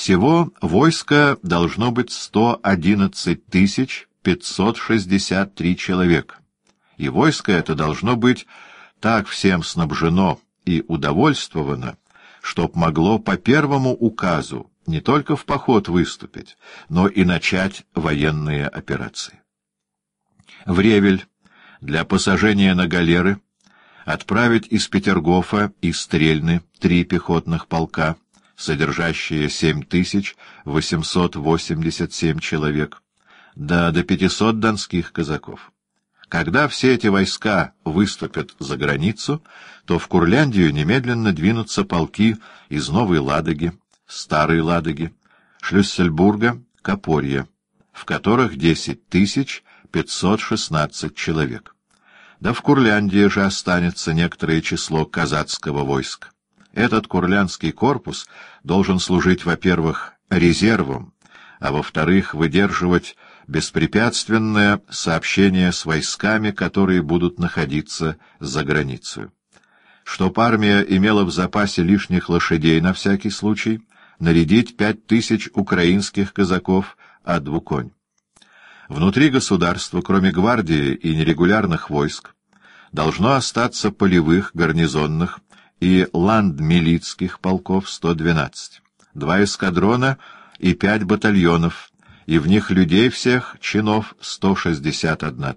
Всего войско должно быть 111 тысяч 563 человека, и войско это должно быть так всем снабжено и удовольствовано, чтоб могло по первому указу не только в поход выступить, но и начать военные операции. В Ревель для посажения на галеры отправить из Петергофа и Стрельны три пехотных полка, содержащие 7887 человек, да до 500 донских казаков. Когда все эти войска выступят за границу, то в Курляндию немедленно двинутся полки из Новой Ладоги, Старой Ладоги, Шлюссельбурга, Копорья, в которых 10 тысяч 516 человек. Да в Курляндии же останется некоторое число казацкого войска. Этот курлянский корпус должен служить, во-первых, резервом, а во-вторых, выдерживать беспрепятственное сообщение с войсками, которые будут находиться за границей. Чтоб армия имела в запасе лишних лошадей на всякий случай, нарядить пять тысяч украинских казаков от двуконь. Внутри государства, кроме гвардии и нерегулярных войск, должно остаться полевых, гарнизонных и ландмилицких полков 112, два эскадрона и пять батальонов и в них людей всех чинов 161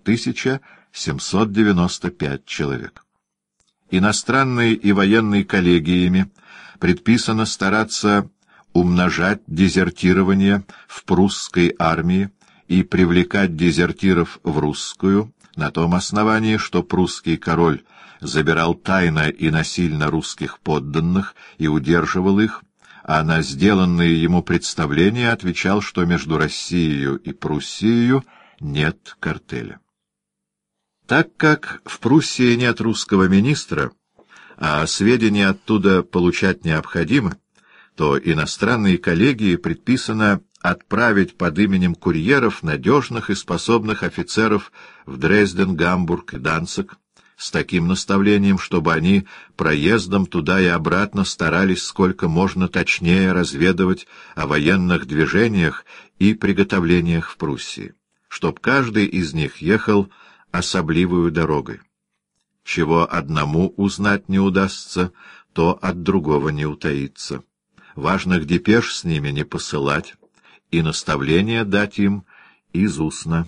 795 человек. Иностранной и военной коллегиями предписано стараться умножать дезертирование в прусской армии и привлекать дезертиров в русскую на том основании, что прусский король забирал тайно и насильно русских подданных и удерживал их, а на сделанные ему представления отвечал, что между Россией и Пруссией нет картеля. Так как в Пруссии нет русского министра, а сведения оттуда получать необходимо, то иностранные коллегии предписано отправить под именем курьеров надежных и способных офицеров в Дрезден, Гамбург и Данцик, с таким наставлением, чтобы они проездом туда и обратно старались сколько можно точнее разведывать о военных движениях и приготовлениях в Пруссии, чтоб каждый из них ехал особливую дорогой. Чего одному узнать не удастся, то от другого не утаится. Важных депеш с ними не посылать, и наставления дать им из устно.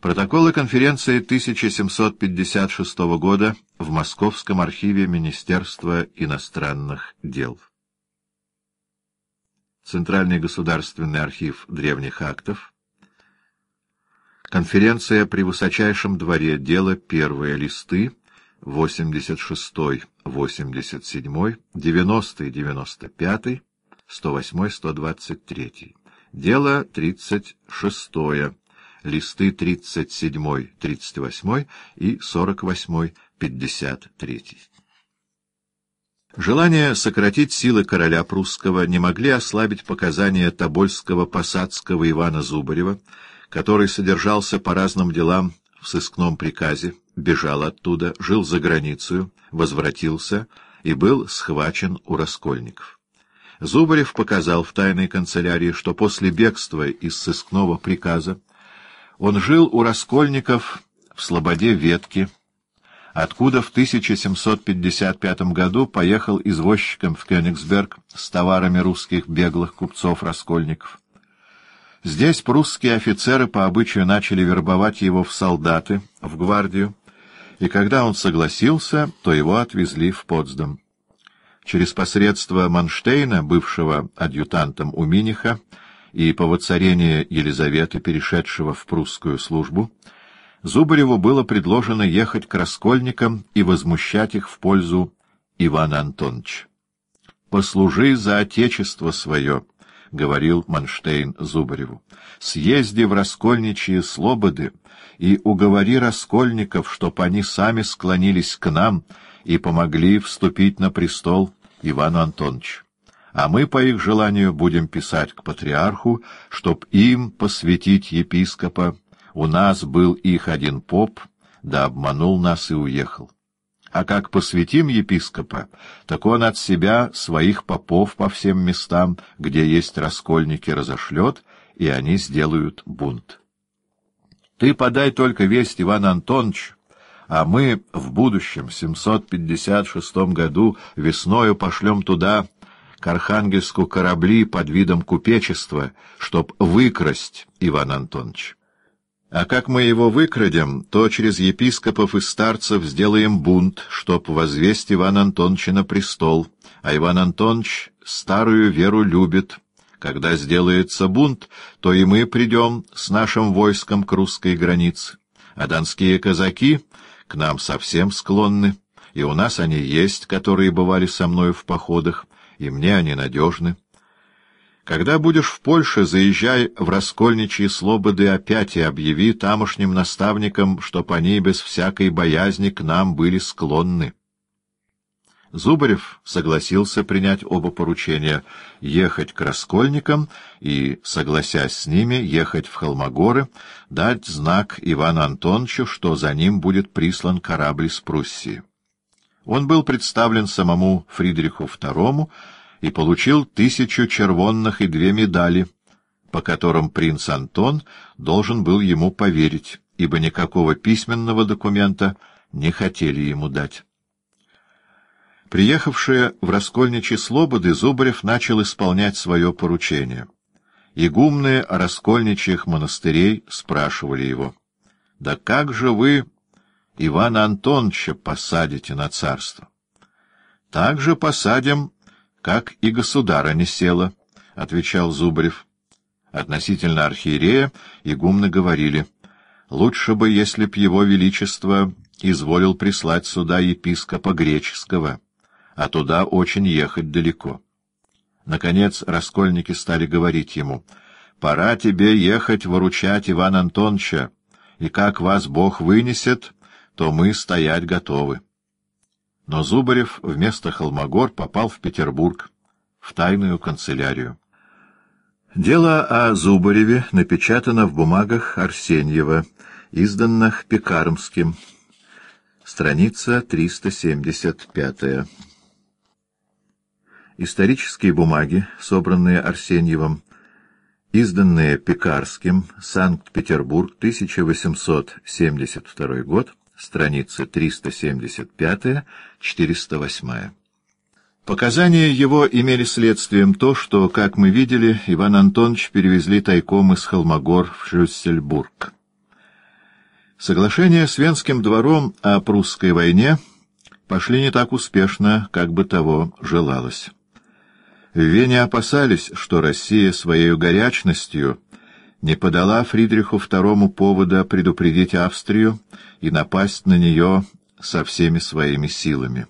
Протоколы конференции 1756 года в Московском архиве Министерства иностранных дел. Центральный государственный архив древних актов. Конференция при высочайшем дворе. Дело первые листы. 86, 87, 90, 95, 108, 123. Дело 36 листы 37, 38 и 48, 53. Желание сократить силы короля прусского не могли ослабить показания Тобольского посадского Ивана Зубарева, который содержался по разным делам в сыскном приказе, бежал оттуда, жил за границу, возвратился и был схвачен у раскольников. Зубарев показал в тайной канцелярии, что после бегства из сыскного приказа он жил у Раскольников в Слободе Ветки, откуда в 1755 году поехал извозчиком в Кёнигсберг с товарами русских беглых купцов-раскольников. Здесь прусские офицеры по обычаю начали вербовать его в солдаты, в гвардию, и когда он согласился, то его отвезли в Потсдам. Через посредство Манштейна, бывшего адъютантом у Миниха, и по воцарении Елизаветы, перешедшего в прусскую службу, Зубареву было предложено ехать к раскольникам и возмущать их в пользу Ивана Антоновича. «Послужи за отечество свое», — говорил Манштейн Зубареву. «Съезди в раскольничьи слободы и уговори раскольников, чтоб они сами склонились к нам и помогли вступить на престол Ивану Антоновичу а мы, по их желанию, будем писать к патриарху, чтоб им посвятить епископа. У нас был их один поп, да обманул нас и уехал. А как посвятим епископа, так он от себя своих попов по всем местам, где есть раскольники, разошлет, и они сделают бунт. Ты подай только весть, Иван Антонович, а мы в будущем, 756 году, весною пошлем туда, к Архангельску, корабли под видом купечества, чтоб выкрасть Иван Антонович. А как мы его выкрадем, то через епископов и старцев сделаем бунт, чтоб возвесть Иван Антоновича на престол, а Иван Антонович старую веру любит. Когда сделается бунт, то и мы придем с нашим войском к русской границе, а донские казаки к нам совсем склонны, и у нас они есть, которые бывали со мною в походах, и мне они надежны. Когда будешь в Польше, заезжай в раскольничьи слободы опять и объяви тамошним наставникам, чтоб они без всякой боязни к нам были склонны. Зубарев согласился принять оба поручения — ехать к раскольникам и, согласясь с ними, ехать в Холмогоры, дать знак Ивану Антоновичу, что за ним будет прислан корабль из Пруссии. Он был представлен самому Фридриху II, и получил тысячу червонных и две медали, по которым принц Антон должен был ему поверить, ибо никакого письменного документа не хотели ему дать. Приехавшие в Раскольничьи Слободы, Зубарев начал исполнять свое поручение. Игумные раскольничьих монастырей спрашивали его, «Да как же вы Ивана Антоновича посадите на царство?» «Так же посадим как и государа не села, — отвечал Зубарев. Относительно архиерея игумны говорили, лучше бы, если б его величество изволил прислать сюда епископа греческого, а туда очень ехать далеко. Наконец раскольники стали говорить ему, «Пора тебе ехать выручать Ивана Антоновича, и как вас Бог вынесет, то мы стоять готовы» но Зубарев вместо Холмогор попал в Петербург, в тайную канцелярию. Дело о Зубареве напечатано в бумагах Арсеньева, изданных Пекармским. Страница 375. Исторические бумаги, собранные Арсеньевым, изданные Пекарским, Санкт-Петербург, 1872 год, страницы 375-408. Показания его имели следствием то, что, как мы видели, Иван Антонович перевезли тайком из Холмогор в Шлюссельбург. Соглашения с Венским двором о прусской войне пошли не так успешно, как бы того желалось. В Вене опасались, что Россия своей горячностью не подала Фридриху II повода предупредить Австрию и напасть на нее со всеми своими силами.